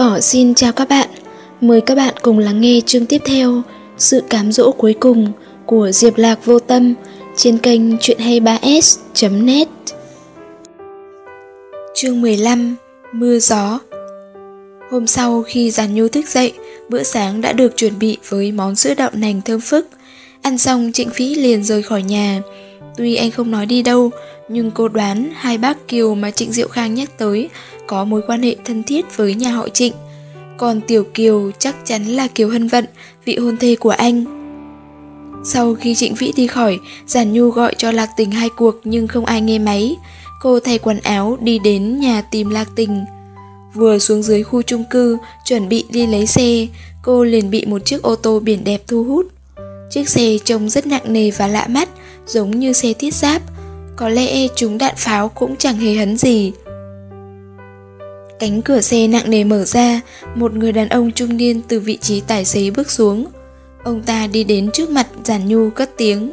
Cỏ xin chào các bạn, mời các bạn cùng lắng nghe chương tiếp theo Sự cám dỗ cuối cùng của Diệp Lạc Vô Tâm trên kênh chuyện 23s.net Chương 15 Mưa gió Hôm sau khi Giàn Nhu thức dậy, bữa sáng đã được chuẩn bị với món sữa đậu nành thơm phức. Ăn xong Trịnh Phí liền rời khỏi nhà. Tuy anh không nói đi đâu, nhưng cô đoán hai bác Kiều mà Trịnh Diệu Khang nhắc tới có mối quan hệ thân thiết với nhà họ Trịnh. Còn Tiểu Kiều chắc chắn là Kiều Hân Vận, vị hôn thê của anh. Sau khi Trịnh Vĩ đi khỏi, Giản Nhu gọi cho Lạc Tình hai cuộc nhưng không ai nghe máy. Cô thay quần áo đi đến nhà tìm Lạc Tình. Vừa xuống dưới khu chung cư, chuẩn bị đi lấy xe, cô liền bị một chiếc ô tô biển đẹp thu hút. Chiếc xe trông rất nặng nề và lạ mắt, giống như xe thiết giáp. Có lẽ chúng đạn pháo cũng chẳng hề hấn gì. Cánh cửa xe nặng nề mở ra, một người đàn ông trung niên từ vị trí tài xế bước xuống. Ông ta đi đến trước mặt Giản Nhu cất tiếng.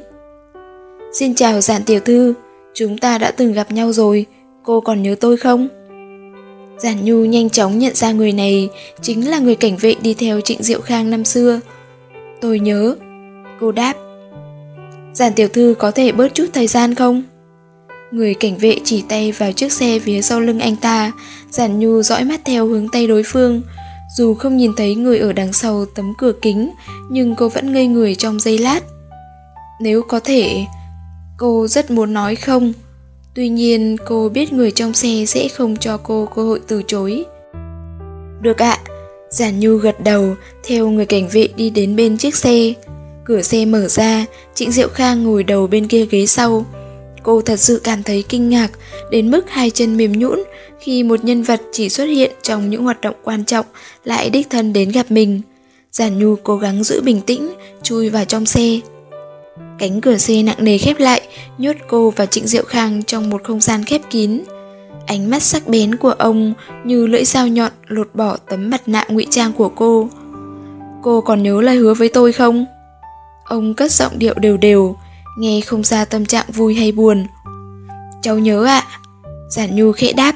Xin chào Giản Tiểu Thư, chúng ta đã từng gặp nhau rồi, cô còn nhớ tôi không? Giản Nhu nhanh chóng nhận ra người này chính là người cảnh vệ đi theo Trịnh Diệu Khang năm xưa. Tôi nhớ. Cô đáp. Giản Tiểu Thư có thể bớt chút thời gian không? Người cảnh vệ chỉ tay vào chiếc xe phía sau lưng anh ta, Giản Nhu dõi mắt theo hướng tay đối phương. Dù không nhìn thấy người ở đằng sau tấm cửa kính, nhưng cô vẫn ngây người trong giây lát. Nếu có thể, cô rất muốn nói không. Tuy nhiên, cô biết người trong xe sẽ không cho cô cơ hội từ chối. Được ạ, Giản Nhu gật đầu, theo người cảnh vệ đi đến bên chiếc xe. Cửa xe mở ra, Trịnh Diệu Khang ngồi đầu bên kia ghế sau. Cô thật sự cảm thấy kinh ngạc, đến mức hai chân mềm nhũn khi một nhân vật chỉ xuất hiện trong những hoạt động quan trọng lại đích thân đến gặp mình. Giản Nhu cố gắng giữ bình tĩnh, chui vào trong xe. Cánh cửa xe nặng nề khép lại, nhốt cô và Trịnh Diệu Khang trong một không gian khép kín. Ánh mắt sắc bén của ông như lưỡi dao nhọn lột bỏ tấm mặt nạ ngụy trang của cô. Cô còn nhớ lời hứa với tôi không? Ông cất giọng điệu đều đều, nghe không ra tâm trạng vui hay buồn. Cháu nhớ ạ. À. Giản Nhu khẽ đáp.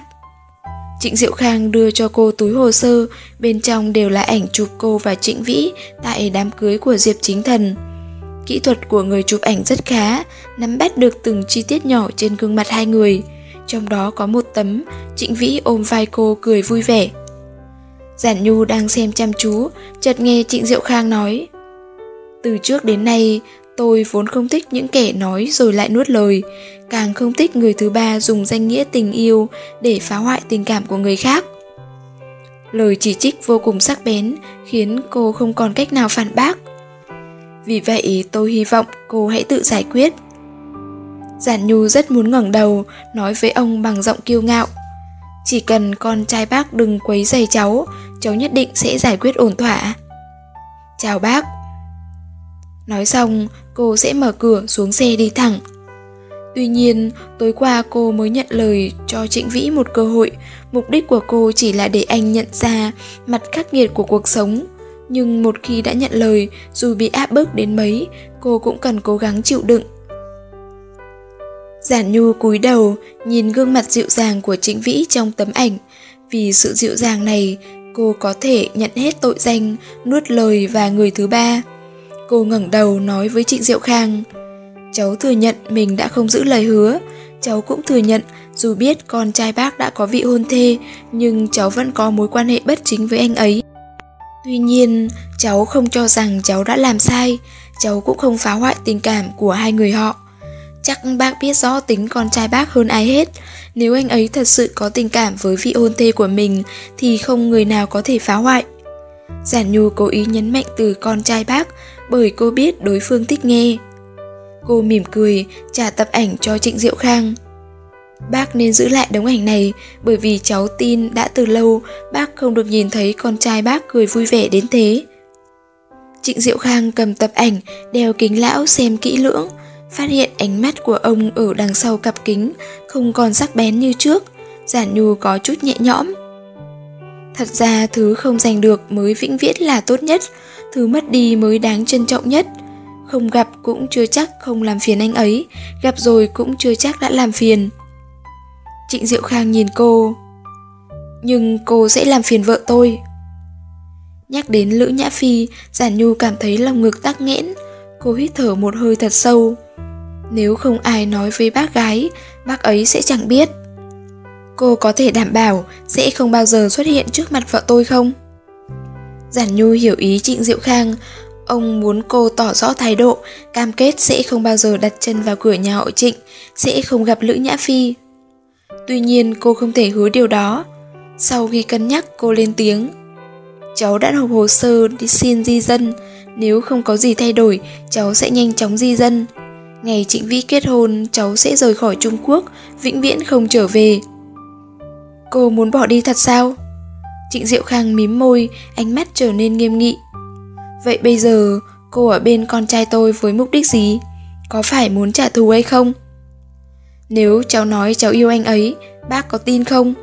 Trịnh Diệu Khang đưa cho cô túi hồ sơ, bên trong đều là ảnh chụp cô và Trịnh Vĩ tại đám cưới của Diệp Chính Thần. Kỹ thuật của người chụp ảnh rất khá, nắm bắt được từng chi tiết nhỏ trên gương mặt hai người. Trong đó có một tấm, Trịnh Vĩ ôm vai cô cười vui vẻ. Giản Nhu đang xem chăm chú, chợt nghe Trịnh Diệu Khang nói Từ trước đến nay, Tôi vốn không thích những kẻ nói rồi lại nuốt lời, càng không thích người thứ ba dùng danh nghĩa tình yêu để phá hoại tình cảm của người khác. Lời chỉ trích vô cùng sắc bén khiến cô không còn cách nào phản bác. Vì vậy tôi hy vọng cô hãy tự giải quyết. Giản Nhu rất muốn ngẩng đầu nói với ông bằng giọng kiêu ngạo. Chỉ cần con trai bác đừng quấy giày cháu, cháu nhất định sẽ giải quyết ổn thỏa. Chào bác. Nói xong, cô sẽ mở cửa xuống xe đi thẳng. Tuy nhiên, tối qua cô mới nhận lời cho Trịnh Vĩ một cơ hội, mục đích của cô chỉ là để anh nhận ra mặt khắc nghiệt của cuộc sống. Nhưng một khi đã nhận lời, dù bị áp bức đến mấy, cô cũng cần cố gắng chịu đựng. Giản Nhu cúi đầu, nhìn gương mặt dịu dàng của Trịnh Vĩ trong tấm ảnh. Vì sự dịu dàng này, cô có thể nhận hết tội danh, nuốt lời và người thứ ba. Cô ngẩng đầu nói với Trịnh Diệu Khang. Cháu thừa nhận mình đã không giữ lời hứa. Cháu cũng thừa nhận dù biết con trai bác đã có vị hôn thê Nhưng cháu vẫn có mối quan hệ bất chính với anh ấy. Tuy nhiên, cháu không cho rằng cháu đã làm sai. Cháu cũng không phá hoại tình cảm của hai người họ. Chắc bác biết rõ tính con trai bác hơn ai hết. Nếu anh ấy thật sự có tình cảm với vị hôn thê của mình Thì không người nào có thể phá hoại. Giản Nhu cố ý nhấn mạnh từ con trai bác bởi cô biết đối phương thích nghe. Cô mỉm cười, trả tập ảnh cho Trịnh Diệu Khang. Bác nên giữ lại đống ảnh này bởi vì cháu tin đã từ lâu bác không được nhìn thấy con trai bác cười vui vẻ đến thế. Trịnh Diệu Khang cầm tập ảnh, đeo kính lão xem kỹ lưỡng, phát hiện ánh mắt của ông ở đằng sau cặp kính không còn sắc bén như trước, giản nhu có chút nhẹ nhõm. Thật ra thứ không giành được mới vĩnh viễn là tốt nhất, thứ mất đi mới đáng trân trọng nhất. Không gặp cũng chưa chắc không làm phiền anh ấy, gặp rồi cũng chưa chắc đã làm phiền. Trịnh Diệu Khang nhìn cô. Nhưng cô sẽ làm phiền vợ tôi. Nhắc đến Lữ Nhã Phi, Giản Nhu cảm thấy lòng ngực tắc nghẽn. Cô hít thở một hơi thật sâu. Nếu không ai nói với bác gái, bác ấy sẽ chẳng biết. Cô có thể đảm bảo sẽ không bao giờ xuất hiện trước mặt vợ tôi không? Giản Nhu hiểu ý Trịnh Diệu Khang, ông muốn cô tỏ rõ thái độ, cam kết sẽ không bao giờ đặt chân vào cửa nhà họ Trịnh, sẽ không gặp Lữ Nhã Phi. Tuy nhiên cô không thể hứa điều đó. Sau khi cân nhắc cô lên tiếng, cháu đã nộp hồ sơ đi xin di dân, nếu không có gì thay đổi, cháu sẽ nhanh chóng di dân. Ngày Trịnh Vĩ kết hôn, cháu sẽ rời khỏi Trung Quốc, vĩnh viễn không trở về. Cô muốn bỏ đi thật sao? Trịnh Diệu Khang mím môi, ánh mắt trở nên nghiêm nghị. Vậy bây giờ, cô ở bên con trai tôi với mục đích gì? Có phải muốn trả thù hay không? Nếu cháu nói cháu yêu anh ấy, bác có tin không?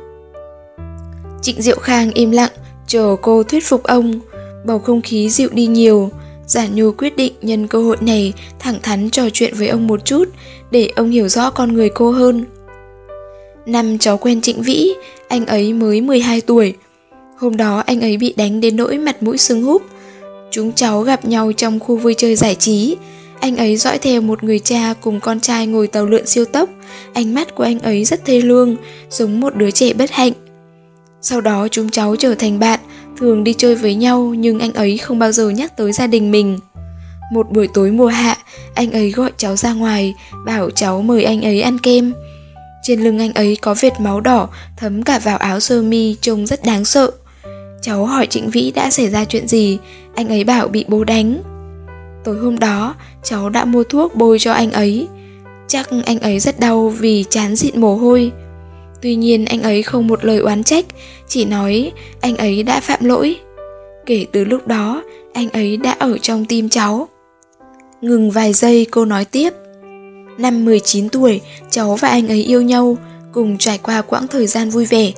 Trịnh Diệu Khang im lặng, chờ cô thuyết phục ông. Bầu không khí dịu đi nhiều, Giả Nhu quyết định nhân cơ hội này thẳng thắn trò chuyện với ông một chút để ông hiểu rõ con người cô hơn. Năm cháu quen Trịnh Vĩ, anh ấy mới 12 tuổi. Hôm đó anh ấy bị đánh đến nỗi mặt mũi sưng húp. Chúng cháu gặp nhau trong khu vui chơi giải trí. Anh ấy dõi theo một người cha cùng con trai ngồi tàu lượn siêu tốc. Ánh mắt của anh ấy rất thê lương, giống một đứa trẻ bất hạnh. Sau đó chúng cháu trở thành bạn, thường đi chơi với nhau nhưng anh ấy không bao giờ nhắc tới gia đình mình. Một buổi tối mùa hạ, anh ấy gọi cháu ra ngoài, bảo cháu mời anh ấy ăn kem. Trên lưng anh ấy có vệt máu đỏ thấm cả vào áo sơ mi trông rất đáng sợ. Cháu hỏi Trịnh Vĩ đã xảy ra chuyện gì, anh ấy bảo bị bố đánh. Tối hôm đó, cháu đã mua thuốc bôi cho anh ấy. Chắc anh ấy rất đau vì chán dịn mồ hôi. Tuy nhiên anh ấy không một lời oán trách, chỉ nói anh ấy đã phạm lỗi. Kể từ lúc đó, anh ấy đã ở trong tim cháu. Ngừng vài giây cô nói tiếp. Năm 19 tuổi, cháu và anh ấy yêu nhau, cùng trải qua quãng thời gian vui vẻ.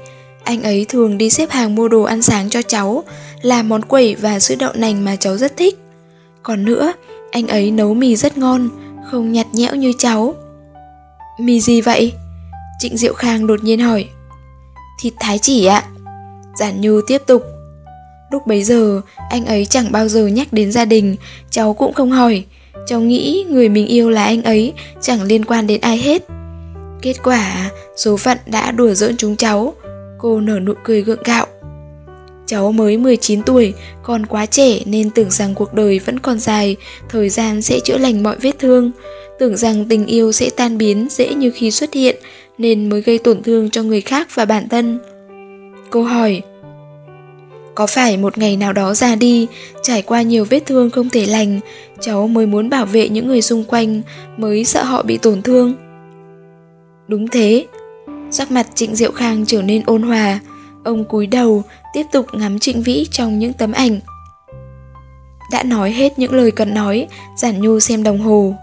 Anh ấy thường đi xếp hàng mua đồ ăn sáng cho cháu, làm món quẩy và sữa đậu nành mà cháu rất thích. Còn nữa, anh ấy nấu mì rất ngon, không nhạt nhẽo như cháu. Mì gì vậy? Trịnh Diệu Khang đột nhiên hỏi. Thịt thái chỉ ạ. Giản Như tiếp tục. Lúc bấy giờ, anh ấy chẳng bao giờ nhắc đến gia đình, cháu cũng không hỏi. Cháu nghĩ người mình yêu là anh ấy, chẳng liên quan đến ai hết. Kết quả, số phận đã đùa giỡn chúng cháu. Cô nở nụ cười gượng gạo. Cháu mới 19 tuổi, còn quá trẻ nên tưởng rằng cuộc đời vẫn còn dài, thời gian sẽ chữa lành mọi vết thương. Tưởng rằng tình yêu sẽ tan biến dễ như khi xuất hiện, nên mới gây tổn thương cho người khác và bản thân. Cô hỏi, có phải một ngày nào đó ra đi, trải qua nhiều vết thương không thể lành, cháu mới muốn bảo vệ những người xung quanh, mới sợ họ bị tổn thương? Đúng thế. Sắc mặt Trịnh Diệu Khang trở nên ôn hòa, ông cúi đầu, tiếp tục ngắm Trịnh Vĩ trong những tấm ảnh. Đã nói hết những lời cần nói, Giản Nhu xem đồng hồ.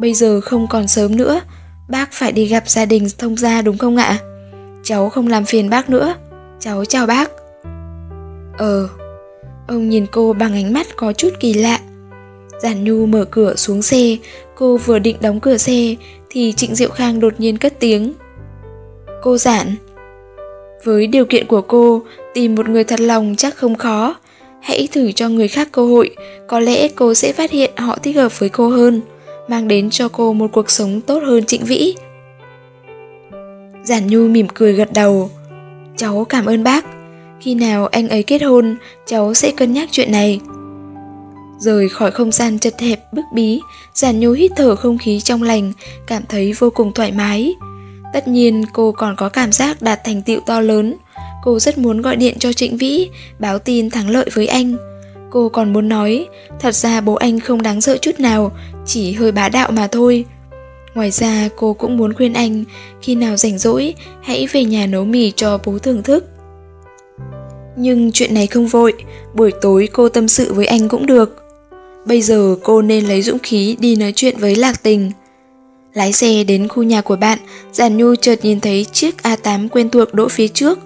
Bây giờ không còn sớm nữa, Bác phải đi gặp gia đình thông gia đúng không ạ? Cháu không làm phiền bác nữa. Cháu chào bác. Ờ. Ông nhìn cô bằng ánh mắt có chút kỳ lạ. Giản Nhu mở cửa xuống xe, cô vừa định đóng cửa xe thì Trịnh Diệu Khang đột nhiên cất tiếng. Cô Giản. Với điều kiện của cô, tìm một người thật lòng chắc không khó. Hãy thử cho người khác cơ hội, có lẽ cô sẽ phát hiện họ thích hợp với cô hơn mang đến cho cô một cuộc sống tốt hơn Trịnh Vĩ. Giản Nhu mỉm cười gật đầu. Cháu cảm ơn bác. Khi nào anh ấy kết hôn, cháu sẽ cân nhắc chuyện này. Rời khỏi không gian chật hẹp bức bí, Giản Nhu hít thở không khí trong lành, cảm thấy vô cùng thoải mái. Tất nhiên cô còn có cảm giác đạt thành tựu to lớn. Cô rất muốn gọi điện cho Trịnh Vĩ, báo tin thắng lợi với anh. Cô còn muốn nói, thật ra bố anh không đáng sợ chút nào, chỉ hơi bá đạo mà thôi. Ngoài ra cô cũng muốn khuyên anh, khi nào rảnh rỗi, hãy về nhà nấu mì cho bố thưởng thức. Nhưng chuyện này không vội, buổi tối cô tâm sự với anh cũng được. Bây giờ cô nên lấy dũng khí đi nói chuyện với Lạc Tình. Lái xe đến khu nhà của bạn, Giản Nhu chợt nhìn thấy chiếc A8 quen thuộc đỗ phía trước.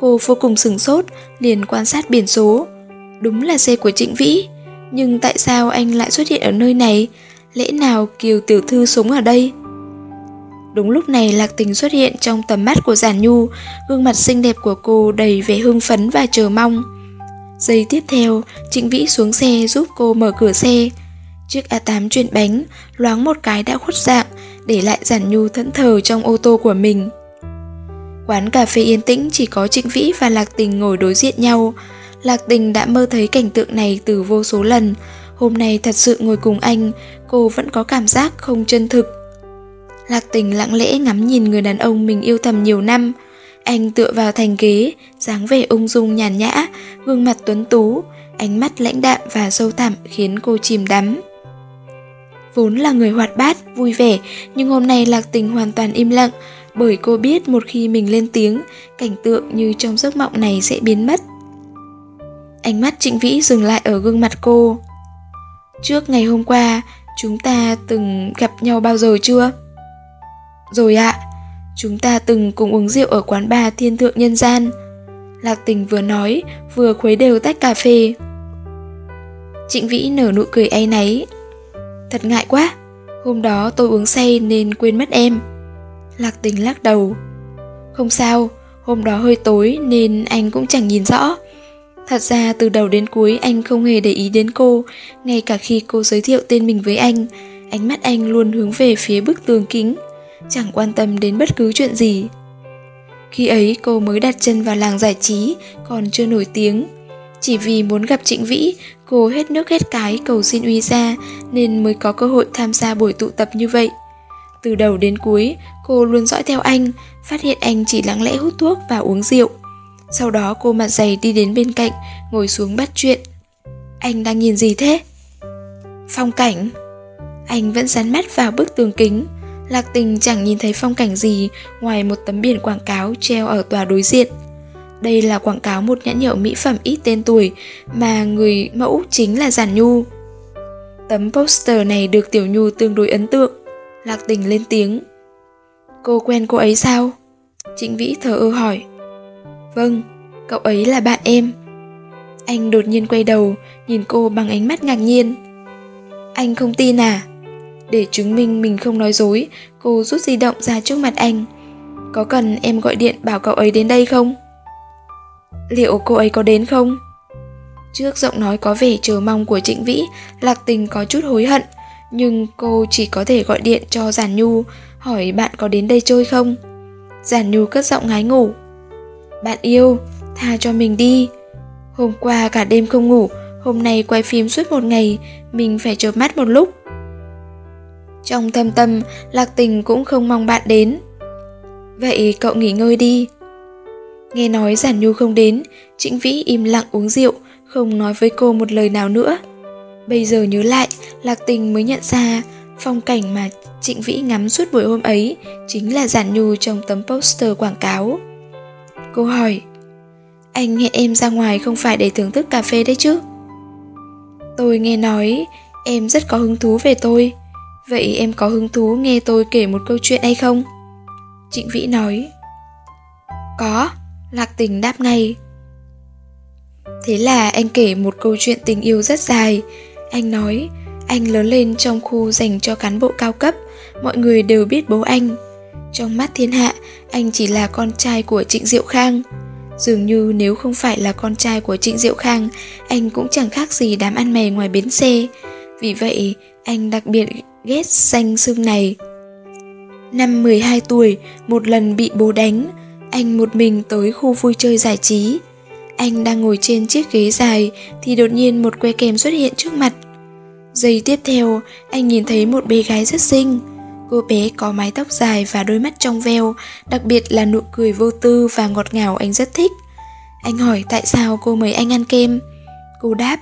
Cô vô cùng sừng sốt, liền quan sát biển số. Đúng là xe của Trịnh Vĩ, nhưng tại sao anh lại xuất hiện ở nơi này? Lẽ nào Kiều Tiểu Thư sống ở đây? Đúng lúc này Lạc Tình xuất hiện trong tầm mắt của Giản Nhu, gương mặt xinh đẹp của cô đầy vẻ hưng phấn và chờ mong. Giây tiếp theo, Trịnh Vĩ xuống xe giúp cô mở cửa xe. Chiếc A8 chuyển bánh, loáng một cái đã khuất dạng, để lại giản nhu thẫn thờ trong ô tô của mình. Quán cà phê yên tĩnh chỉ có Trịnh Vĩ và Lạc Tình ngồi đối diện nhau. Lạc Tình đã mơ thấy cảnh tượng này từ vô số lần. Hôm nay thật sự ngồi cùng anh, cô vẫn có cảm giác không chân thực. Lạc Tình lặng lẽ ngắm nhìn người đàn ông mình yêu thầm nhiều năm. Anh tựa vào thành ghế, dáng vẻ ung dung nhàn nhã, gương mặt tuấn tú, ánh mắt lãnh đạm và sâu thẳm khiến cô chìm đắm. Vốn là người hoạt bát, vui vẻ, nhưng hôm nay Lạc Tình hoàn toàn im lặng, bởi cô biết một khi mình lên tiếng, cảnh tượng như trong giấc mộng này sẽ biến mất. Ánh mắt Trịnh Vĩ dừng lại ở gương mặt cô. Trước ngày hôm qua, chúng ta từng gặp nhau bao giờ chưa? Rồi ạ, chúng ta từng cùng uống rượu ở quán bar thiên thượng nhân gian. Lạc tình vừa nói, vừa khuấy đều tách cà phê. Trịnh Vĩ nở nụ cười áy náy. Thật ngại quá, hôm đó tôi uống say nên quên mất em. Lạc tình lắc đầu. Không sao, hôm đó hơi tối nên anh cũng chẳng nhìn rõ. Thật ra từ đầu đến cuối anh không hề để ý đến cô, ngay cả khi cô giới thiệu tên mình với anh, ánh mắt anh luôn hướng về phía bức tường kính, chẳng quan tâm đến bất cứ chuyện gì. Khi ấy cô mới đặt chân vào làng giải trí, còn chưa nổi tiếng. Chỉ vì muốn gặp Trịnh Vĩ, cô hết nước hết cái cầu xin uy ra nên mới có cơ hội tham gia buổi tụ tập như vậy. Từ đầu đến cuối, cô luôn dõi theo anh, phát hiện anh chỉ lặng lẽ hút thuốc và uống rượu. Sau đó cô mặt dày đi đến bên cạnh, ngồi xuống bắt chuyện. Anh đang nhìn gì thế? Phong cảnh. Anh vẫn dán mắt vào bức tường kính. Lạc tình chẳng nhìn thấy phong cảnh gì ngoài một tấm biển quảng cáo treo ở tòa đối diện. Đây là quảng cáo một nhãn hiệu mỹ phẩm ít tên tuổi mà người mẫu chính là Giản Nhu. Tấm poster này được Tiểu Nhu tương đối ấn tượng. Lạc tình lên tiếng. Cô quen cô ấy sao? Trịnh Vĩ thờ ơ hỏi. Vâng, cậu ấy là bạn em. Anh đột nhiên quay đầu, nhìn cô bằng ánh mắt ngạc nhiên. Anh không tin à? Để chứng minh mình không nói dối, cô rút di động ra trước mặt anh. Có cần em gọi điện bảo cậu ấy đến đây không? Liệu cô ấy có đến không? Trước giọng nói có vẻ chờ mong của Trịnh Vĩ, Lạc Tình có chút hối hận, nhưng cô chỉ có thể gọi điện cho Giản Nhu, hỏi bạn có đến đây chơi không? Giản Nhu cất giọng ngái ngủ. Bạn yêu, tha cho mình đi. Hôm qua cả đêm không ngủ, hôm nay quay phim suốt một ngày, mình phải chợp mắt một lúc. Trong thâm tâm, Lạc Tình cũng không mong bạn đến. Vậy cậu nghỉ ngơi đi. Nghe nói Giản Nhu không đến, Trịnh Vĩ im lặng uống rượu, không nói với cô một lời nào nữa. Bây giờ nhớ lại, Lạc Tình mới nhận ra phong cảnh mà Trịnh Vĩ ngắm suốt buổi hôm ấy chính là Giản Nhu trong tấm poster quảng cáo. Cô hỏi Anh hẹn em ra ngoài không phải để thưởng thức cà phê đấy chứ Tôi nghe nói em rất có hứng thú về tôi Vậy em có hứng thú nghe tôi kể một câu chuyện hay không? Trịnh Vĩ nói Có, Lạc Tình đáp ngay Thế là anh kể một câu chuyện tình yêu rất dài Anh nói anh lớn lên trong khu dành cho cán bộ cao cấp Mọi người đều biết bố anh trong mắt thiên hạ, anh chỉ là con trai của Trịnh Diệu Khang. Dường như nếu không phải là con trai của Trịnh Diệu Khang, anh cũng chẳng khác gì đám ăn mày ngoài bến xe. Vì vậy, anh đặc biệt ghét danh xưng này. Năm 12 tuổi, một lần bị bố đánh, anh một mình tới khu vui chơi giải trí. Anh đang ngồi trên chiếc ghế dài thì đột nhiên một que kem xuất hiện trước mặt. Giây tiếp theo, anh nhìn thấy một bé gái rất xinh. Cô bé có mái tóc dài và đôi mắt trong veo, đặc biệt là nụ cười vô tư và ngọt ngào anh rất thích. Anh hỏi tại sao cô mời anh ăn kem. Cô đáp,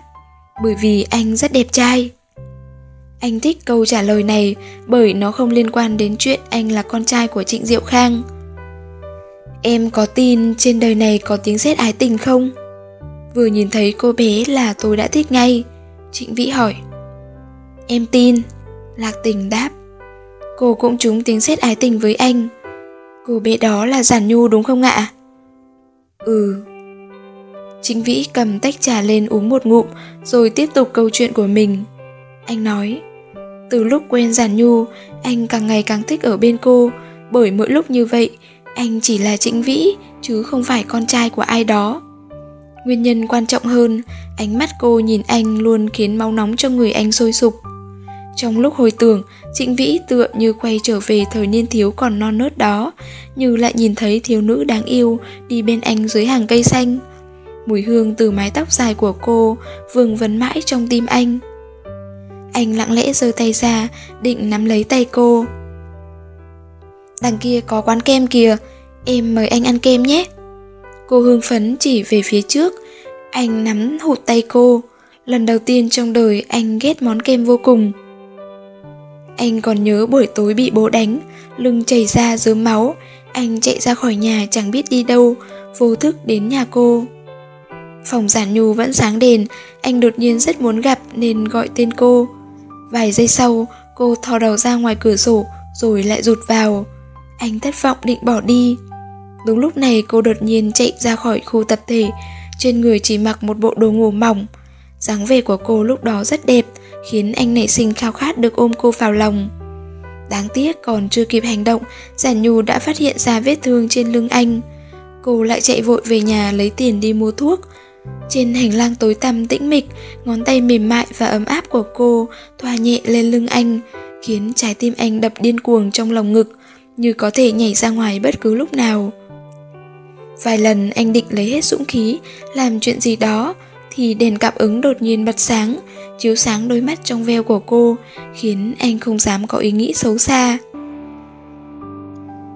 bởi vì anh rất đẹp trai. Anh thích câu trả lời này bởi nó không liên quan đến chuyện anh là con trai của Trịnh Diệu Khang. Em có tin trên đời này có tiếng sét ái tình không? Vừa nhìn thấy cô bé là tôi đã thích ngay. Trịnh Vĩ hỏi. Em tin. Lạc tình đáp. Cô cũng trúng tiếng sét ái tình với anh Cô bé đó là Giản Nhu đúng không ạ? Ừ Trịnh Vĩ cầm tách trà lên uống một ngụm Rồi tiếp tục câu chuyện của mình Anh nói, Từ lúc quen Giản Nhu, Anh càng ngày càng thích ở bên cô Bởi mỗi lúc như vậy anh chỉ là Trịnh Vĩ Chứ không phải con trai của ai đó Nguyên nhân quan trọng hơn, ánh mắt cô nhìn anh luôn khiến máu nóng trong người anh sôi sục. Trong lúc hồi tưởng, Trịnh Vĩ tựa như quay trở về thời niên thiếu còn non nớt đó, như lại nhìn thấy thiếu nữ đáng yêu đi bên anh dưới hàng cây xanh. Mùi hương từ mái tóc dài của cô vương vấn mãi trong tim anh. Anh lặng lẽ giơ tay ra, định nắm lấy tay cô. Đằng kia có quán kem kìa, em mời anh ăn kem nhé. Cô hương phấn chỉ về phía trước, anh nắm hụt tay cô. Lần đầu tiên trong đời anh ghét món kem vô cùng. Anh còn nhớ buổi tối bị bố đánh, lưng chảy ra dớm máu, anh chạy ra khỏi nhà chẳng biết đi đâu, vô thức đến nhà cô. Phòng giản nhu vẫn sáng đèn, anh đột nhiên rất muốn gặp nên gọi tên cô. Vài giây sau, cô thò đầu ra ngoài cửa sổ rồi lại rụt vào. Anh thất vọng định bỏ đi. Đúng lúc này cô đột nhiên chạy ra khỏi khu tập thể, trên người chỉ mặc một bộ đồ ngủ mỏng. dáng vẻ của cô lúc đó rất đẹp, khiến anh nảy sinh khao khát được ôm cô vào lòng. Đáng tiếc còn chưa kịp hành động, Giản Nhu đã phát hiện ra vết thương trên lưng anh. Cô lại chạy vội về nhà lấy tiền đi mua thuốc. Trên hành lang tối tăm tĩnh mịch, ngón tay mềm mại và ấm áp của cô thoa nhẹ lên lưng anh, khiến trái tim anh đập điên cuồng trong lòng ngực, như có thể nhảy ra ngoài bất cứ lúc nào. Vài lần anh định lấy hết dũng khí, làm chuyện gì đó, thì đèn cảm ứng đột nhiên bật sáng, chiếu sáng đôi mắt trong veo của cô, khiến anh không dám có ý nghĩ xấu xa.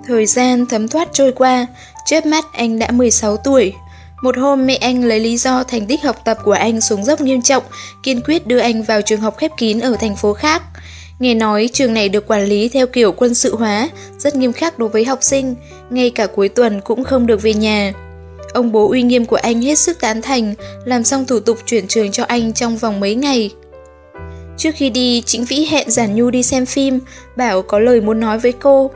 Thời gian thấm thoát trôi qua, chớp mắt anh đã 16 tuổi. Một hôm mẹ anh lấy lý do thành tích học tập của anh xuống dốc nghiêm trọng, kiên quyết đưa anh vào trường học khép kín ở thành phố khác. Nghe nói trường này được quản lý theo kiểu quân sự hóa, rất nghiêm khắc đối với học sinh, ngay cả cuối tuần cũng không được về nhà. Ông bố uy nghiêm của anh hết sức tán thành, làm xong thủ tục chuyển trường cho anh trong vòng mấy ngày. Trước khi đi, Trịnh Vĩ hẹn Giản Nhu đi xem phim, bảo có lời muốn nói với cô.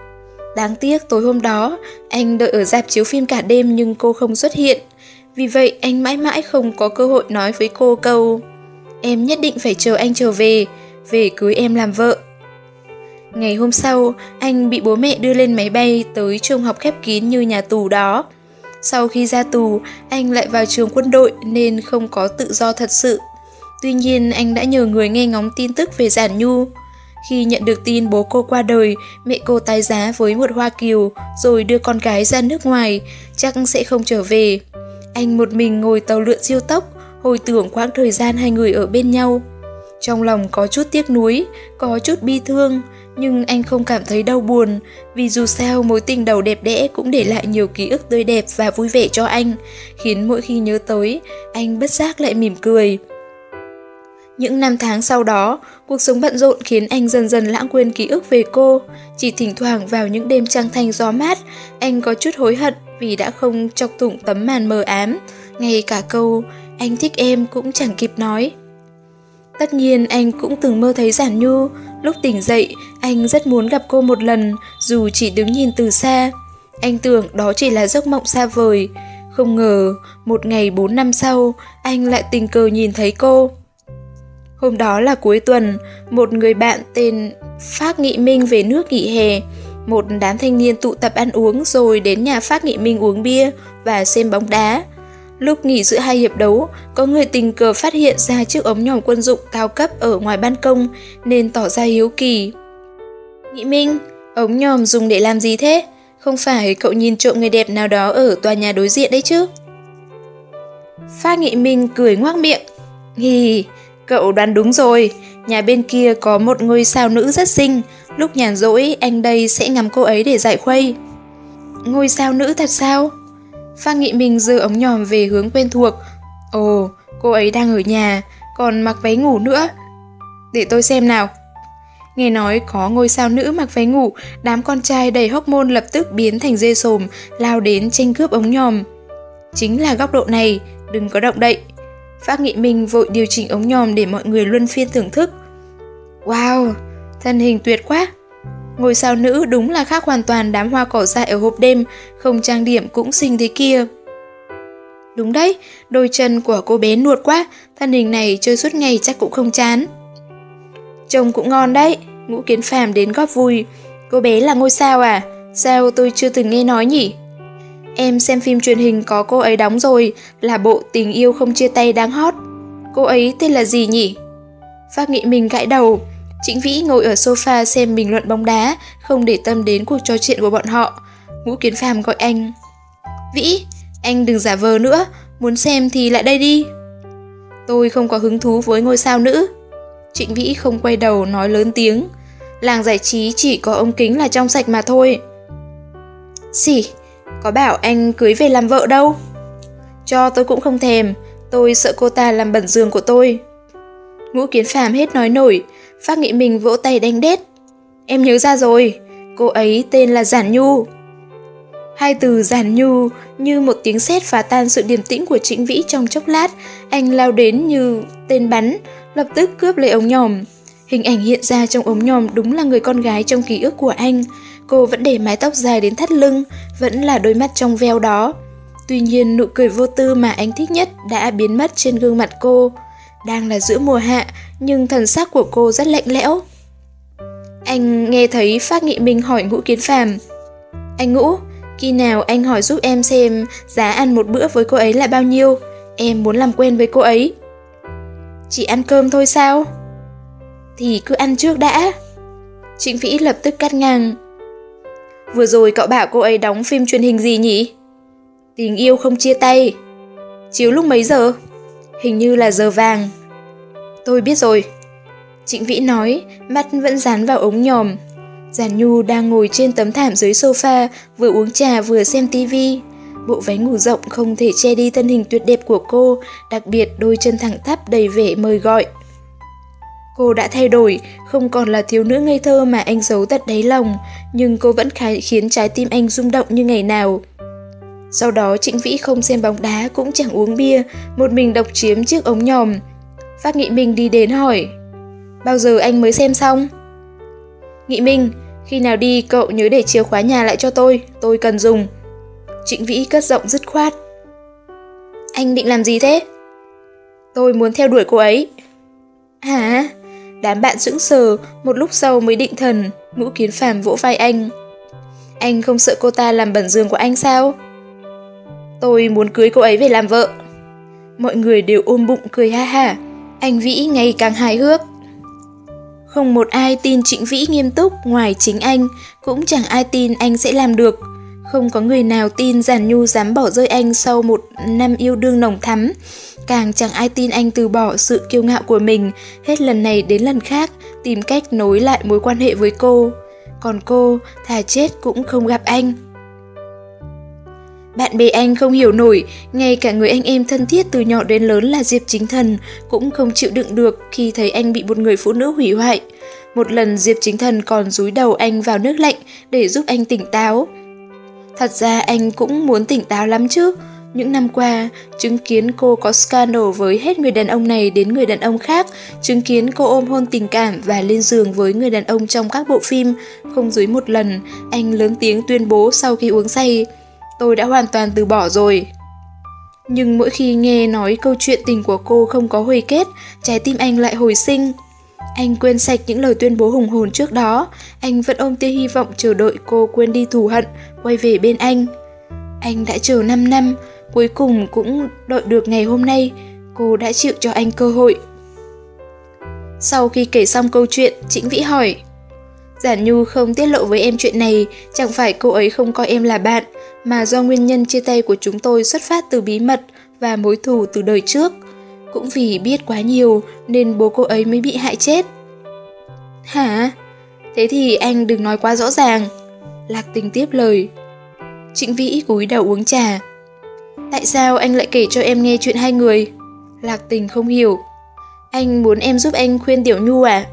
Đáng tiếc tối hôm đó, anh đợi ở dạp chiếu phim cả đêm nhưng cô không xuất hiện. Vì vậy anh mãi mãi không có cơ hội nói với cô câu Em nhất định phải chờ anh trở về, về cưới em làm vợ. Ngày hôm sau, anh bị bố mẹ đưa lên máy bay tới trường học khép kín như nhà tù đó. Sau khi ra tù, anh lại vào trường quân đội nên không có tự do thật sự. Tuy nhiên, anh đã nhờ người nghe ngóng tin tức về Giản Nhu. Khi nhận được tin bố cô qua đời, mẹ cô tái giá với một hoa kiều rồi đưa con gái ra nước ngoài, chắc sẽ không trở về. Anh một mình ngồi tàu lượn siêu tốc, hồi tưởng quãng thời gian hai người ở bên nhau. Trong lòng có chút tiếc nuối, có chút bi thương, nhưng anh không cảm thấy đau buồn, vì dù sao mối tình đầu đẹp đẽ cũng để lại nhiều ký ức tươi đẹp và vui vẻ cho anh, khiến mỗi khi nhớ tới, anh bất giác lại mỉm cười. Những năm tháng sau đó, cuộc sống bận rộn khiến anh dần dần lãng quên ký ức về cô. Chỉ thỉnh thoảng vào những đêm trăng thanh gió mát, anh có chút hối hận vì đã không chọc tụng tấm màn mờ ám. Ngay cả câu, anh thích em cũng chẳng kịp nói. Tất nhiên anh cũng từng mơ thấy Giản Nhu, lúc tỉnh dậy anh rất muốn gặp cô một lần dù chỉ đứng nhìn từ xa. Anh tưởng đó chỉ là giấc mộng xa vời. Không ngờ, một ngày 4 năm sau, anh lại tình cờ nhìn thấy cô. Hôm đó là cuối tuần, một người bạn tên Phác Nghị Minh về nước nghỉ hè. Một đám thanh niên tụ tập ăn uống rồi đến nhà Phác Nghị Minh uống bia và xem bóng đá. Lúc nghỉ giữa hai hiệp đấu, có người tình cờ phát hiện ra chiếc ống nhòm quân dụng cao cấp ở ngoài ban công nên tỏ ra hiếu kỳ. Nghị Minh, ống nhòm dùng để làm gì thế? Không phải cậu nhìn trộm người đẹp nào đó ở tòa nhà đối diện đấy chứ? Pha Nghị Minh cười ngoác miệng. Hì, cậu đoán đúng rồi, nhà bên kia có một ngôi sao nữ rất xinh, lúc nhàn rỗi anh đây sẽ ngắm cô ấy để giải khuây. Ngôi sao nữ thật sao? Phan Nghị Minh giơ ống nhòm về hướng quen thuộc. Ồ, cô ấy đang ở nhà, còn mặc váy ngủ nữa. Để tôi xem nào. Nghe nói có ngôi sao nữ mặc váy ngủ, đám con trai đầy hóc môn lập tức biến thành dê sồm, lao đến tranh cướp ống nhòm. Chính là góc độ này, đừng có động đậy. Phát Nghị Minh vội điều chỉnh ống nhòm để mọi người luân phiên thưởng thức. Wow, thân hình tuyệt quá! Ngôi sao nữ đúng là khác hoàn toàn đám hoa cỏ dại ở hộp đêm, không trang điểm cũng xinh thế kia. Đúng đấy, đôi chân của cô bé nuột quá, thân hình này chơi suốt ngày chắc cũng không chán. Trông cũng ngon đấy, ngũ kiến phàm đến góp vui. Cô bé là ngôi sao à? Sao tôi chưa từng nghe nói nhỉ? Em xem phim truyền hình có cô ấy đóng rồi, là bộ tình yêu không chia tay đáng hot. Cô ấy tên là gì nhỉ? Phát Nghị mình gãi đầu. Trịnh Vĩ ngồi ở sofa xem bình luận bóng đá, không để tâm đến cuộc trò chuyện của bọn họ. Ngũ Kiến Phàm gọi anh. Vĩ, anh đừng giả vờ nữa, muốn xem thì lại đây đi. Tôi không có hứng thú với ngôi sao nữ. Trịnh Vĩ không quay đầu nói lớn tiếng. Làng giải trí chỉ có ống kính là trong sạch mà thôi. Xỉ, có bảo anh cưới về làm vợ đâu. Cho tôi cũng không thèm, tôi sợ cô ta làm bẩn giường của tôi. Ngũ Kiến Phàm hết nói nổi, phát nghị mình vỗ tay đánh đét. Em nhớ ra rồi, cô ấy tên là Giản Nhu. Hai từ giản nhu như một tiếng sét phá tan sự điềm tĩnh của Trịnh Vĩ trong chốc lát, anh lao đến như tên bắn, lập tức cướp lấy ống nhòm. Hình ảnh hiện ra trong ống nhòm đúng là người con gái trong ký ức của anh. Cô vẫn để mái tóc dài đến thắt lưng, vẫn là đôi mắt trong veo đó. Tuy nhiên nụ cười vô tư mà anh thích nhất đã biến mất trên gương mặt cô. Đang là giữa mùa hạ, nhưng thần sắc của cô rất lạnh lẽo. Anh nghe thấy Phát Nghị Minh hỏi Ngũ Kiến Phàm. Anh Ngũ, khi nào anh hỏi giúp em xem giá ăn một bữa với cô ấy là bao nhiêu, em muốn làm quen với cô ấy. Chỉ ăn cơm thôi sao? Thì cứ ăn trước đã. Trịnh Vĩ lập tức cắt ngang. Vừa rồi cậu bảo cô ấy đóng phim truyền hình gì nhỉ? Tình yêu không chia tay. Chiếu lúc mấy giờ? Hình như là giờ vàng. Tôi biết rồi. Trịnh Vĩ nói, mắt vẫn dán vào ống nhòm, giàn Nhu đang ngồi trên tấm thảm dưới sofa, vừa uống trà vừa xem tivi. Bộ váy ngủ rộng không thể che đi thân hình tuyệt đẹp của cô, đặc biệt đôi chân thẳng thắp đầy vẻ mời gọi. Cô đã thay đổi, không còn là thiếu nữ ngây thơ mà anh giấu tận đáy lòng, nhưng cô vẫn khá khiến trái tim anh rung động như ngày nào. Sau đó Trịnh Vĩ không xem bóng đá cũng chẳng uống bia, một mình độc chiếm chiếc ống nhòm. Phát Nghị Minh đi đến hỏi, bao giờ anh mới xem xong? Nghị Minh, khi nào đi cậu nhớ để chìa khóa nhà lại cho tôi, tôi cần dùng. Trịnh Vĩ cất giọng dứt khoát. Anh định làm gì thế? Tôi muốn theo đuổi cô ấy. Hả? Đám bạn sững sờ, một lúc sau mới định thần, ngũ kiến phàm vỗ vai anh. Anh không sợ cô ta làm bẩn giường của anh sao? Tôi muốn cưới cô ấy về làm vợ. Mọi người đều ôm bụng cười ha ha. Anh Vĩ ngày càng hài hước. Không một ai tin Trịnh Vĩ nghiêm túc ngoài chính anh, cũng chẳng ai tin anh sẽ làm được. Không có người nào tin Giản Nhu dám bỏ rơi anh sau một năm yêu đương nồng thắm. Càng chẳng ai tin anh từ bỏ sự kiêu ngạo của mình, hết lần này đến lần khác, tìm cách nối lại mối quan hệ với cô. Còn cô, thà chết cũng không gặp anh. Bạn bè anh không hiểu nổi, ngay cả người anh em thân thiết từ nhỏ đến lớn là Diệp Chính Thần cũng không chịu đựng được khi thấy anh bị một người phụ nữ hủy hoại. Một lần Diệp Chính Thần còn rúi đầu anh vào nước lạnh để giúp anh tỉnh táo. Thật ra anh cũng muốn tỉnh táo lắm chứ. Những năm qua, chứng kiến cô có scandal với hết người đàn ông này đến người đàn ông khác, chứng kiến cô ôm hôn tình cảm và lên giường với người đàn ông trong các bộ phim, không dưới một lần, anh lớn tiếng tuyên bố sau khi uống say tôi đã hoàn toàn từ bỏ rồi. Nhưng mỗi khi nghe nói câu chuyện tình của cô không có hồi kết, trái tim anh lại hồi sinh. Anh quên sạch những lời tuyên bố hùng hồn trước đó, anh vẫn ôm tia hy vọng chờ đợi cô quên đi thù hận, quay về bên anh. Anh đã chờ 5 năm, cuối cùng cũng đợi được ngày hôm nay, cô đã chịu cho anh cơ hội. Sau khi kể xong câu chuyện, Trịnh Vĩ hỏi Giản Nhu không tiết lộ với em chuyện này, chẳng phải cô ấy không coi em là bạn, mà do nguyên nhân chia tay của chúng tôi xuất phát từ bí mật và mối thù từ đời trước. Cũng vì biết quá nhiều nên bố cô ấy mới bị hại chết. Hả? Thế thì anh đừng nói quá rõ ràng. Lạc tình tiếp lời. Trịnh Vĩ cúi đầu uống trà. Tại sao anh lại kể cho em nghe chuyện hai người? Lạc tình không hiểu. Anh muốn em giúp anh khuyên Tiểu Nhu à?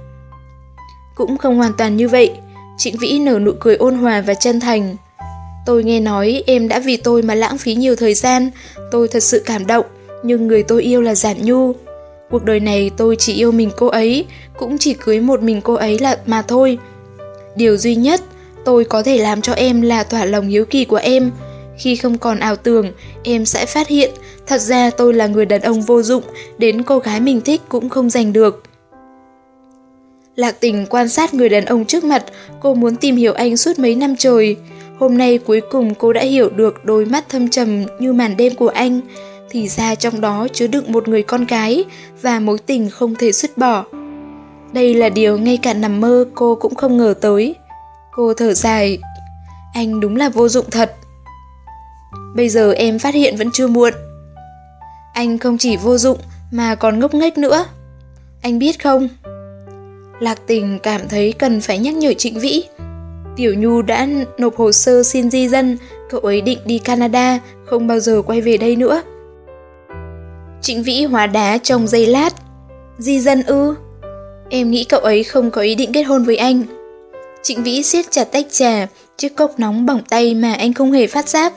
Cũng không hoàn toàn như vậy. Trịnh Vĩ nở nụ cười ôn hòa và chân thành. Tôi nghe nói em đã vì tôi mà lãng phí nhiều thời gian, tôi thật sự cảm động, nhưng người tôi yêu là Giản Nhu. Cuộc đời này tôi chỉ yêu mình cô ấy, cũng chỉ cưới một mình cô ấy là mà thôi. Điều duy nhất tôi có thể làm cho em là thỏa lòng hiếu kỳ của em. Khi không còn ảo tưởng, em sẽ phát hiện thật ra tôi là người đàn ông vô dụng, đến cô gái mình thích cũng không giành được. Lạc tình quan sát người đàn ông trước mặt, cô muốn tìm hiểu anh suốt mấy năm trời. Hôm nay cuối cùng cô đã hiểu được đôi mắt thâm trầm như màn đêm của anh, thì ra trong đó chứa đựng một người con gái và mối tình không thể dứt bỏ. Đây là điều ngay cả nằm mơ cô cũng không ngờ tới. Cô thở dài, anh đúng là vô dụng thật. Bây giờ em phát hiện vẫn chưa muộn. Anh không chỉ vô dụng mà còn ngốc nghếch nữa. Anh biết không? Lạc tình cảm thấy cần phải nhắc nhở Trịnh Vĩ. Tiểu Nhu đã nộp hồ sơ xin di dân, cậu ấy định đi Canada, không bao giờ quay về đây nữa. Trịnh Vĩ hóa đá trong giây lát. Di dân ư? Em nghĩ cậu ấy không có ý định kết hôn với anh. Trịnh Vĩ siết chặt tách trà, chiếc cốc nóng bỏng tay mà anh không hề phát giác.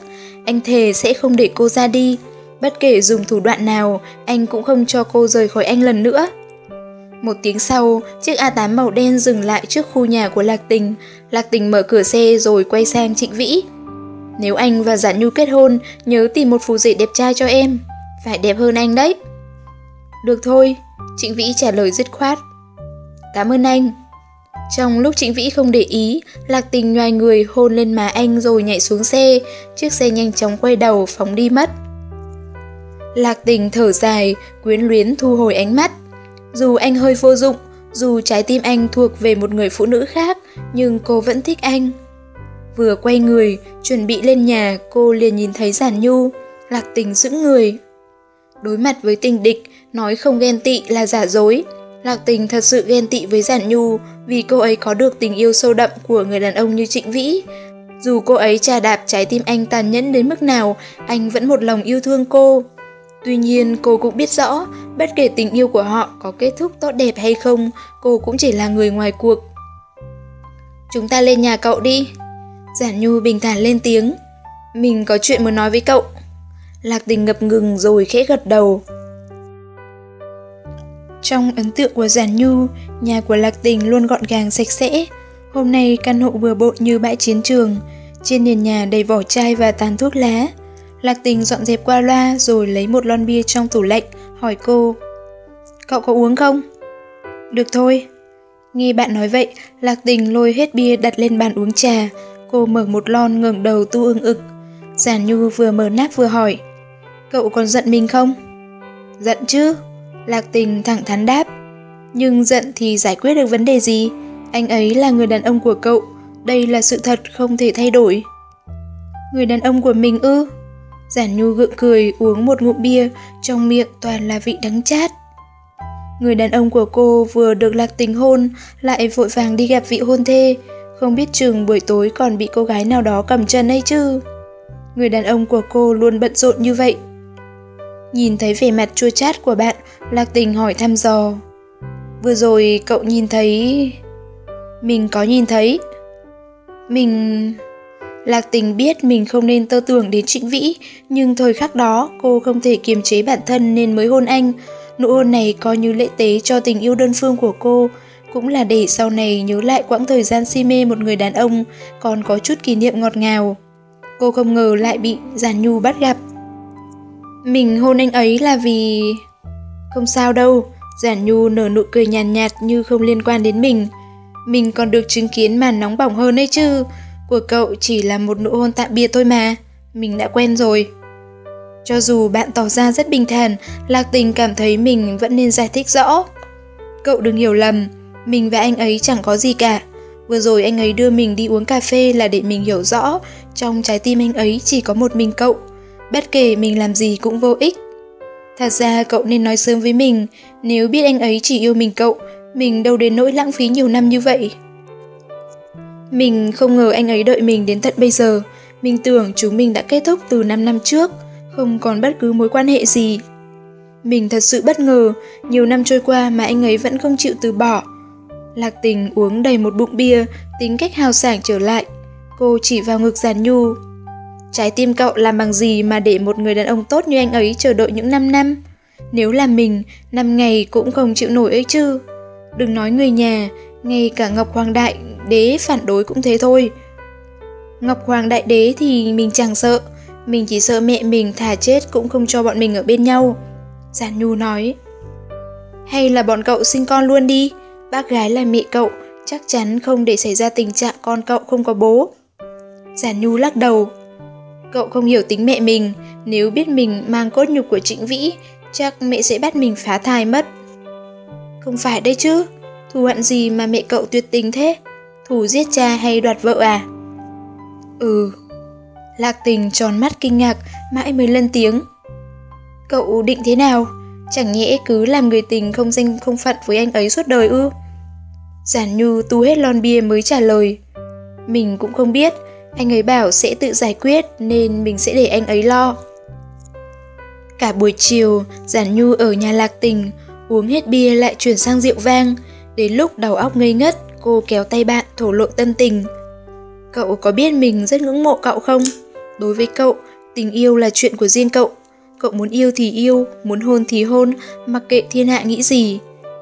Anh thề sẽ không để cô ra đi. Bất kể dùng thủ đoạn nào, anh cũng không cho cô rời khỏi anh lần nữa. Một tiếng sau, chiếc A8 màu đen dừng lại trước khu nhà của Lạc Tình. Lạc Tình mở cửa xe rồi quay sang Trịnh Vĩ. Nếu anh và Giản Nhu kết hôn, nhớ tìm một phù rể đẹp trai cho em. Phải đẹp hơn anh đấy. Được thôi, Trịnh Vĩ trả lời dứt khoát. Cảm ơn anh. Trong lúc Trịnh Vĩ không để ý, Lạc Tình nhoài người hôn lên má anh rồi nhảy xuống xe, chiếc xe nhanh chóng quay đầu phóng đi mất. Lạc Tình thở dài, quyến luyến thu hồi ánh mắt. Dù anh hơi vô dụng, dù trái tim anh thuộc về một người phụ nữ khác, nhưng cô vẫn thích anh. Vừa quay người, chuẩn bị lên nhà, cô liền nhìn thấy Giản Nhu, Lạc Tình sững người. Đối mặt với tình địch, nói không ghen tị là giả dối, Lạc tình thật sự ghen tị với Giản Nhu vì cô ấy có được tình yêu sâu đậm của người đàn ông như Trịnh Vĩ. Dù cô ấy trà đạp trái tim anh tàn nhẫn đến mức nào, anh vẫn một lòng yêu thương cô. Tuy nhiên cô cũng biết rõ, bất kể tình yêu của họ có kết thúc tốt đẹp hay không, cô cũng chỉ là người ngoài cuộc. Chúng ta lên nhà cậu đi. Giản Nhu bình thản lên tiếng. Mình có chuyện muốn nói với cậu. Lạc tình ngập ngừng rồi khẽ gật đầu. Trong ấn tượng của Giản Nhu, nhà của Lạc Tình luôn gọn gàng sạch sẽ. Hôm nay căn hộ bừa bộn như bãi chiến trường, trên nền nhà đầy vỏ chai và tàn thuốc lá. Lạc Tình dọn dẹp qua loa rồi lấy một lon bia trong tủ lạnh, hỏi cô. Cậu có uống không? Được thôi. Nghe bạn nói vậy, Lạc Tình lôi hết bia đặt lên bàn uống trà. Cô mở một lon ngẩng đầu tu ưng ực. Giản Nhu vừa mở nắp vừa hỏi. Cậu còn giận mình không? Giận chứ. Lạc tình thẳng thắn đáp. Nhưng giận thì giải quyết được vấn đề gì? Anh ấy là người đàn ông của cậu. Đây là sự thật không thể thay đổi. Người đàn ông của mình ư? Giản Nhu gượng cười uống một ngụm bia, trong miệng toàn là vị đắng chát. Người đàn ông của cô vừa được lạc tình hôn, lại vội vàng đi gặp vị hôn thê, không biết chừng buổi tối còn bị cô gái nào đó cầm chân hay chứ. Người đàn ông của cô luôn bận rộn như vậy. Nhìn thấy vẻ mặt chua chát của bạn, Lạc tình hỏi thăm dò. Vừa rồi cậu nhìn thấy... Mình có nhìn thấy. Mình... Lạc tình biết mình không nên tơ tưởng đến Trịnh Vĩ, nhưng thời khắc đó cô không thể kiềm chế bản thân nên mới hôn anh. Nụ hôn này coi như lễ tế cho tình yêu đơn phương của cô, cũng là để sau này nhớ lại quãng thời gian si mê một người đàn ông, còn có chút kỷ niệm ngọt ngào. Cô không ngờ lại bị Giản Nhu bắt gặp. Mình hôn anh ấy là vì... Không sao đâu, Giản Nhu nở nụ cười nhàn nhạt, nhạt như không liên quan đến mình. Mình còn được chứng kiến màn nóng bỏng hơn ấy chứ. Của cậu chỉ là một nụ hôn tạm biệt thôi mà. Mình đã quen rồi. Cho dù bạn tỏ ra rất bình thản, Lạc Tình cảm thấy mình vẫn nên giải thích rõ. Cậu đừng hiểu lầm, mình và anh ấy chẳng có gì cả. Vừa rồi anh ấy đưa mình đi uống cà phê là để mình hiểu rõ, trong trái tim anh ấy chỉ có một mình cậu. Bất kể mình làm gì cũng vô ích. Thật ra cậu nên nói sớm với mình, nếu biết anh ấy chỉ yêu mình cậu, mình đâu đến nỗi lãng phí nhiều năm như vậy. Mình không ngờ anh ấy đợi mình đến tận bây giờ, mình tưởng chúng mình đã kết thúc từ 5 năm trước, không còn bất cứ mối quan hệ gì. Mình thật sự bất ngờ, nhiều năm trôi qua mà anh ấy vẫn không chịu từ bỏ. Lạc tình uống đầy một bụng bia, tính cách hào sảng trở lại. Cô chỉ vào ngực giàn nhu, Trái tim cậu làm bằng gì mà để một người đàn ông tốt như anh ấy chờ đợi những 5 năm? Nếu là mình, 5 ngày cũng không chịu nổi ấy chứ. Đừng nói người nhà, ngay cả Ngọc Hoàng Đại Đế phản đối cũng thế thôi. Ngọc Hoàng Đại Đế thì mình chẳng sợ, mình chỉ sợ mẹ mình thả chết cũng không cho bọn mình ở bên nhau. Giản Nhu nói. Hay là bọn cậu sinh con luôn đi, bác gái là mẹ cậu, chắc chắn không để xảy ra tình trạng con cậu không có bố. Giản Nhu lắc đầu. Cậu không hiểu tính mẹ mình, nếu biết mình mang cốt nhục của Trịnh Vĩ, chắc mẹ sẽ bắt mình phá thai mất. Không phải đấy chứ, thù hận gì mà mẹ cậu tuyệt tình thế? Thù giết cha hay đoạt vợ à? Ừ. Lạc tình tròn mắt kinh ngạc, mãi mới lên tiếng. Cậu định thế nào? Chẳng nhẽ cứ làm người tình không danh không phận với anh ấy suốt đời ư? Giản Nhu tu hết lon bia mới trả lời. Mình cũng không biết, anh ấy bảo sẽ tự giải quyết nên mình sẽ để anh ấy lo. Cả buổi chiều, Giản Nhu ở nhà lạc tình, uống hết bia lại chuyển sang rượu vang. Đến lúc đầu óc ngây ngất, cô kéo tay bạn thổ lộ tâm tình. Cậu có biết mình rất ngưỡng mộ cậu không? Đối với cậu, tình yêu là chuyện của riêng cậu. Cậu muốn yêu thì yêu, muốn hôn thì hôn, mặc kệ thiên hạ nghĩ gì.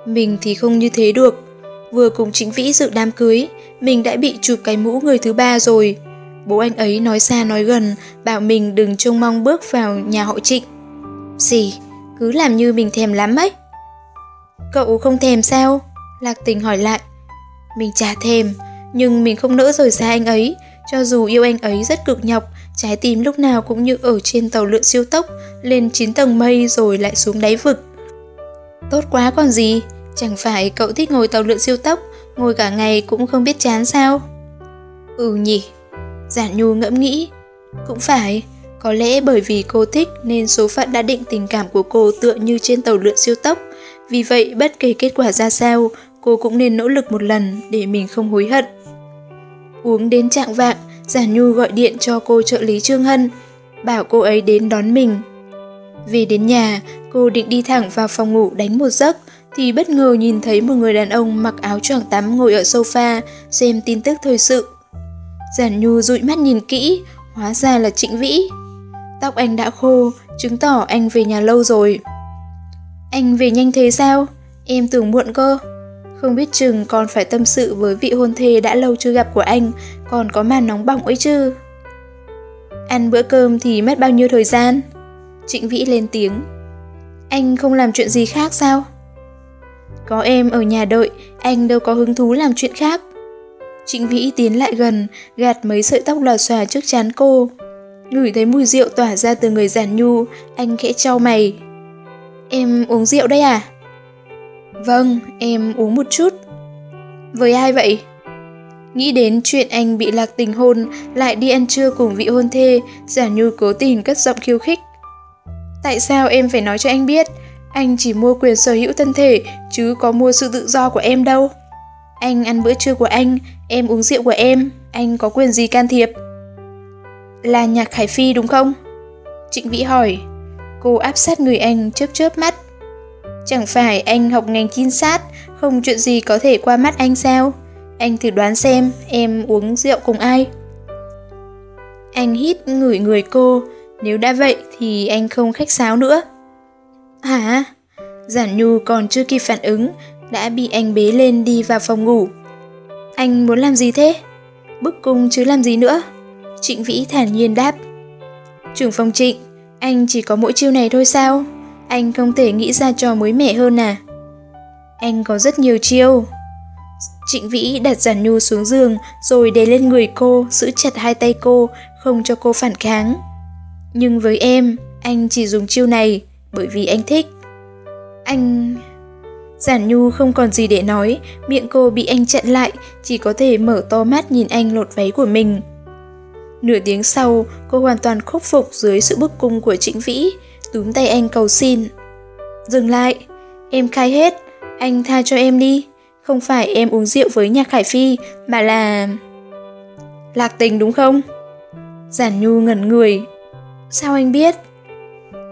Mình thì không như thế được. Vừa cùng chính vĩ dự đám cưới, mình đã bị chụp cái mũ người thứ ba rồi. Bố anh ấy nói xa nói gần, bảo mình đừng trông mong bước vào nhà họ trịnh. Gì? Cứ làm như mình thèm lắm ấy. Cậu không thèm sao? Lạc tình hỏi lại. Mình trả thèm, nhưng mình không nỡ rời xa anh ấy. Cho dù yêu anh ấy rất cực nhọc, trái tim lúc nào cũng như ở trên tàu lượn siêu tốc, lên 9 tầng mây rồi lại xuống đáy vực. Tốt quá còn gì, chẳng phải cậu thích ngồi tàu lượn siêu tốc, ngồi cả ngày cũng không biết chán sao? Ừ nhỉ, Giản Nhu ngẫm nghĩ. Cũng phải, có lẽ bởi vì cô thích nên số phận đã định tình cảm của cô tựa như trên tàu lượn siêu tốc. Vì vậy bất kể kết quả ra sao, cô cũng nên nỗ lực một lần để mình không hối hận. Uống đến trạng vạng, Giản Nhu gọi điện cho cô trợ lý Trương Hân, bảo cô ấy đến đón mình. Về đến nhà, cô định đi thẳng vào phòng ngủ đánh một giấc, thì bất ngờ nhìn thấy một người đàn ông mặc áo choàng tắm ngồi ở sofa xem tin tức thời sự. Giản Nhu dụi mắt nhìn kỹ, hóa ra là Trịnh Vĩ. Tóc anh đã khô, chứng tỏ anh về nhà lâu rồi. Anh về nhanh thế sao? Em tưởng muộn cơ. Không biết chừng còn phải tâm sự với vị hôn thê đã lâu chưa gặp của anh, còn có màn nóng bỏng ấy chứ. Ăn bữa cơm thì mất bao nhiêu thời gian? Trịnh Vĩ lên tiếng. Anh không làm chuyện gì khác sao? Có em ở nhà đợi, anh đâu có hứng thú làm chuyện khác. Trịnh Vĩ tiến lại gần, gạt mấy sợi tóc lòa xòa trước chán cô. Ngửi thấy mùi rượu tỏa ra từ người giản nhu, anh khẽ trao mày. Em uống rượu đây à? Vâng, em uống một chút. Với ai vậy? Nghĩ đến chuyện anh bị lạc tình hôn, lại đi ăn trưa cùng vị hôn thê, giả nhu cố tình cất giọng khiêu khích. Tại sao em phải nói cho anh biết? Anh chỉ mua quyền sở hữu thân thể, chứ có mua sự tự do của em đâu. Anh ăn bữa trưa của anh, em uống rượu của em, anh có quyền gì can thiệp? Là nhạc Khải Phi đúng không? Trịnh Vĩ hỏi. Cô áp sát người anh chớp chớp mắt. Chẳng phải anh học ngành trinh sát, không chuyện gì có thể qua mắt anh sao? Anh thử đoán xem em uống rượu cùng ai? Anh hít ngửi người cô, nếu đã vậy thì anh không khách sáo nữa. Hả? Giản Nhu còn chưa kịp phản ứng, đã bị anh bế lên đi vào phòng ngủ. Anh muốn làm gì thế? Bức cung chứ làm gì nữa? Trịnh Vĩ thản nhiên đáp. Trưởng phòng trịnh, anh chỉ có mỗi chiêu này thôi sao? Anh không thể nghĩ ra trò mới mẻ hơn à? Anh có rất nhiều chiêu. Trịnh Vĩ đặt giản nhu xuống giường rồi đè lên người cô, giữ chặt hai tay cô, không cho cô phản kháng. Nhưng với em, anh chỉ dùng chiêu này bởi vì anh thích. Anh... Giản Nhu không còn gì để nói, miệng cô bị anh chặn lại, chỉ có thể mở to mắt nhìn anh lột váy của mình. Nửa tiếng sau, cô hoàn toàn khúc phục dưới sự bức cung của Trịnh Vĩ, túm tay anh cầu xin. Dừng lại, em khai hết, anh tha cho em đi. Không phải em uống rượu với nhạc Khải Phi, mà là... Lạc tình đúng không? Giản Nhu ngẩn người. Sao anh biết?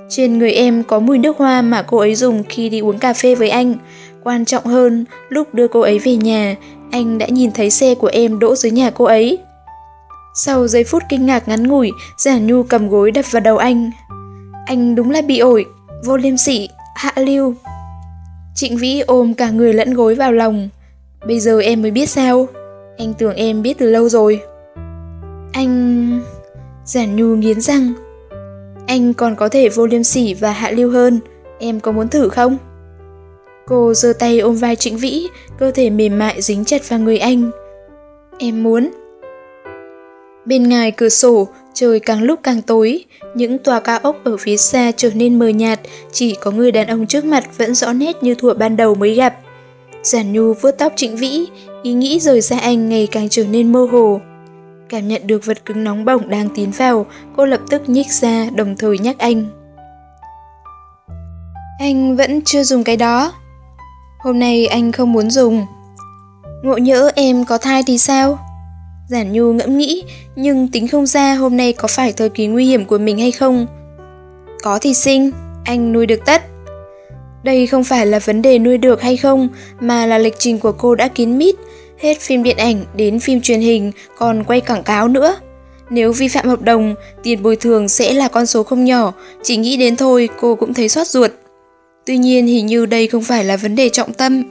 Trên người em có mùi nước hoa mà cô ấy dùng khi đi uống cà phê với anh. Quan trọng hơn, lúc đưa cô ấy về nhà, anh đã nhìn thấy xe của em đỗ dưới nhà cô ấy. Sau giây phút kinh ngạc ngắn ngủi, giản Nhu cầm gối đập vào đầu anh. Anh đúng là bị ổi, vô liêm sỉ, hạ lưu. Trịnh Vĩ ôm cả người lẫn gối vào lòng. Bây giờ em mới biết sao? Anh tưởng em biết từ lâu rồi. Anh... Giản Nhu nghiến răng, anh còn có thể vô liêm sỉ và hạ lưu hơn, em có muốn thử không? Cô giơ tay ôm vai Trịnh Vĩ, cơ thể mềm mại dính chặt vào người anh. Em muốn. Bên ngoài cửa sổ, trời càng lúc càng tối, những tòa cao ốc ở phía xa trở nên mờ nhạt, chỉ có người đàn ông trước mặt vẫn rõ nét như thuở ban đầu mới gặp. Giản Nhu vuốt tóc Trịnh Vĩ, ý nghĩ rời xa anh ngày càng trở nên mơ hồ. Cảm nhận được vật cứng nóng bỏng đang tiến vào, cô lập tức nhích ra đồng thời nhắc anh. Anh vẫn chưa dùng cái đó. Hôm nay anh không muốn dùng. Ngộ nhỡ em có thai thì sao? Giản Nhu ngẫm nghĩ, nhưng tính không ra hôm nay có phải thời kỳ nguy hiểm của mình hay không. Có thì sinh, anh nuôi được tất. Đây không phải là vấn đề nuôi được hay không, mà là lịch trình của cô đã kín mít, hết phim điện ảnh đến phim truyền hình, còn quay quảng cáo nữa. Nếu vi phạm hợp đồng, tiền bồi thường sẽ là con số không nhỏ, chỉ nghĩ đến thôi cô cũng thấy xót ruột. Tuy nhiên hình như đây không phải là vấn đề trọng tâm.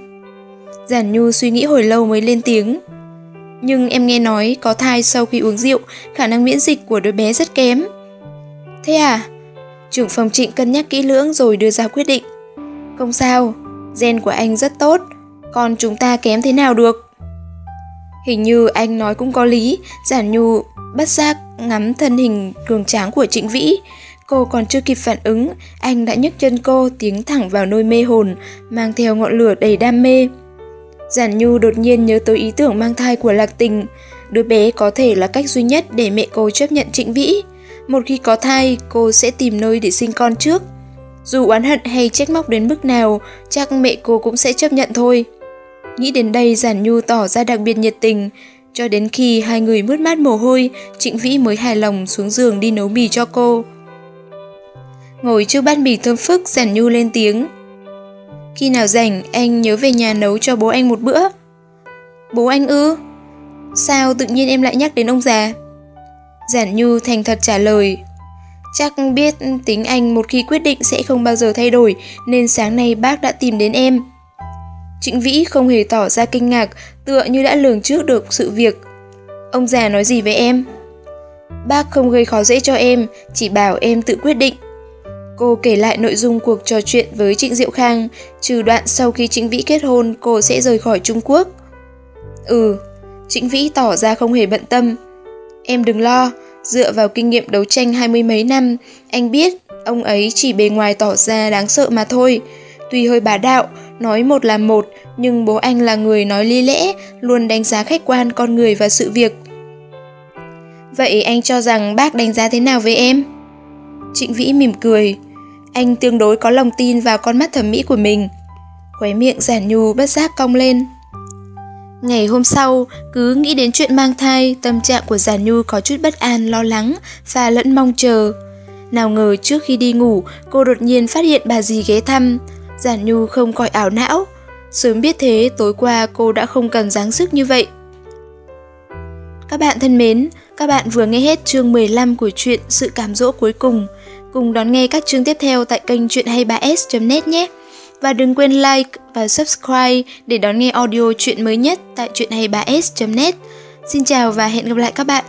Giản Nhu suy nghĩ hồi lâu mới lên tiếng. Nhưng em nghe nói có thai sau khi uống rượu, khả năng miễn dịch của đứa bé rất kém. Thế à? Trưởng phòng trịnh cân nhắc kỹ lưỡng rồi đưa ra quyết định. Không sao, gen của anh rất tốt, còn chúng ta kém thế nào được? Hình như anh nói cũng có lý, giản nhu bất giác ngắm thân hình cường tráng của Trịnh Vĩ. Cô còn chưa kịp phản ứng, anh đã nhấc chân cô tiến thẳng vào nôi mê hồn, mang theo ngọn lửa đầy đam mê. Giản Nhu đột nhiên nhớ tới ý tưởng mang thai của Lạc Tình. Đứa bé có thể là cách duy nhất để mẹ cô chấp nhận Trịnh Vĩ. Một khi có thai, cô sẽ tìm nơi để sinh con trước. Dù oán hận hay trách móc đến mức nào, chắc mẹ cô cũng sẽ chấp nhận thôi. Nghĩ đến đây Giản Nhu tỏ ra đặc biệt nhiệt tình, cho đến khi hai người mướt mát mồ hôi, Trịnh Vĩ mới hài lòng xuống giường đi nấu mì cho cô. Ngồi trước bát mì thơm phức, Giản Nhu lên tiếng. Khi nào rảnh, anh nhớ về nhà nấu cho bố anh một bữa. Bố anh ư? Sao tự nhiên em lại nhắc đến ông già? Giản Nhu thành thật trả lời. Chắc biết tính anh một khi quyết định sẽ không bao giờ thay đổi, nên sáng nay bác đã tìm đến em. Trịnh Vĩ không hề tỏ ra kinh ngạc, tựa như đã lường trước được sự việc. Ông già nói gì với em? Bác không gây khó dễ cho em, chỉ bảo em tự quyết định. Cô kể lại nội dung cuộc trò chuyện với Trịnh Diệu Khang, trừ đoạn sau khi Trịnh Vĩ kết hôn cô sẽ rời khỏi Trung Quốc. Ừ, Trịnh Vĩ tỏ ra không hề bận tâm. Em đừng lo, dựa vào kinh nghiệm đấu tranh hai mươi mấy năm, anh biết ông ấy chỉ bề ngoài tỏ ra đáng sợ mà thôi. Tuy hơi bá đạo, nói một là một, nhưng bố anh là người nói lý lẽ, luôn đánh giá khách quan con người và sự việc. Vậy anh cho rằng bác đánh giá thế nào với em? Trịnh Vĩ mỉm cười. Anh tương đối có lòng tin vào con mắt thẩm mỹ của mình. Khóe miệng giản nhu bất giác cong lên. Ngày hôm sau, cứ nghĩ đến chuyện mang thai, tâm trạng của Giản Nhu có chút bất an, lo lắng và lẫn mong chờ. Nào ngờ trước khi đi ngủ, cô đột nhiên phát hiện bà dì ghé thăm. Giản Nhu không khỏi ảo não. Sớm biết thế, tối qua cô đã không cần dáng sức như vậy. Các bạn thân mến, các bạn vừa nghe hết chương 15 của truyện Sự cảm dỗ cuối cùng. Cùng đón nghe các chương tiếp theo tại kênh chuyện hay 3s.net nhé. Và đừng quên like và subscribe để đón nghe audio chuyện mới nhất tại chuyện hay 3s.net. Xin chào và hẹn gặp lại các bạn.